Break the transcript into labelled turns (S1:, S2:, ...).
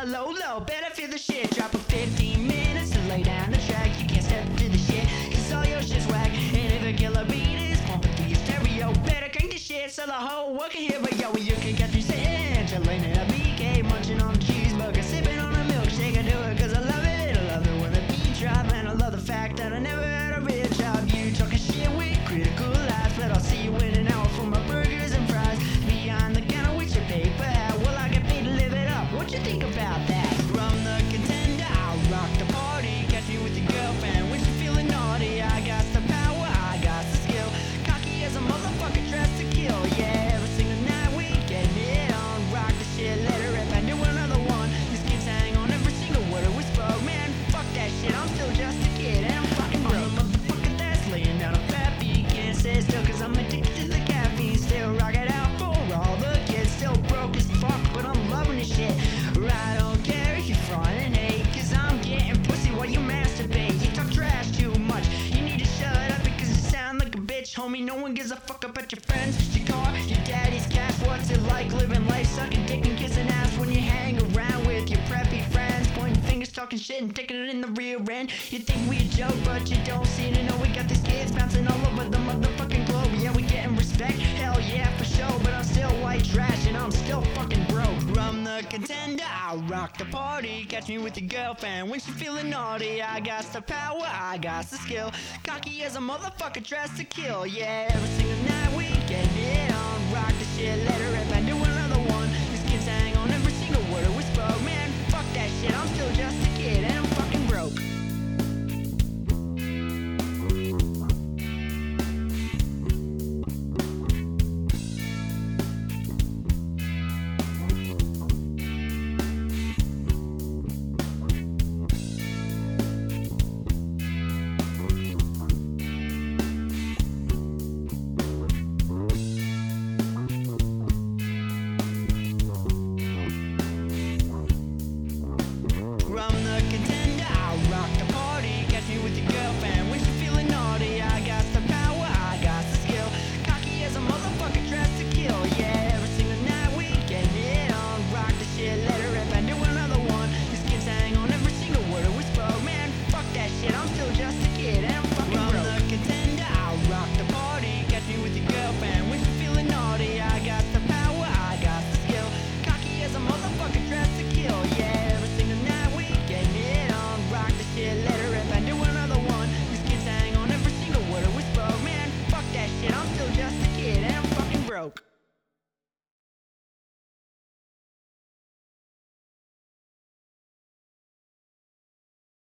S1: the low, low. Better feel the shit. Drop a 15 minutes to lay down the track. You can't step to the shit, cause all your shit's whack. And if a killer beat is pumping through your stereo, better crank the shit so the whole world can hear. But yo, you can catch me bitch, homie. No one gives a fuck about your friends, your car, your daddy's cat. What's it like living life, sucking dick and kissing ass when you hang around with your preppy friends? Pointing fingers, talking shit, and taking it in the rear end. You think we a joke, but you don't contender. I'll rock the party, catch me with your girlfriend. When she feeling naughty, I got the power, I got the skill. Cocky as a motherfucker, dressed to kill. Yeah, every single night we get it on. Rock the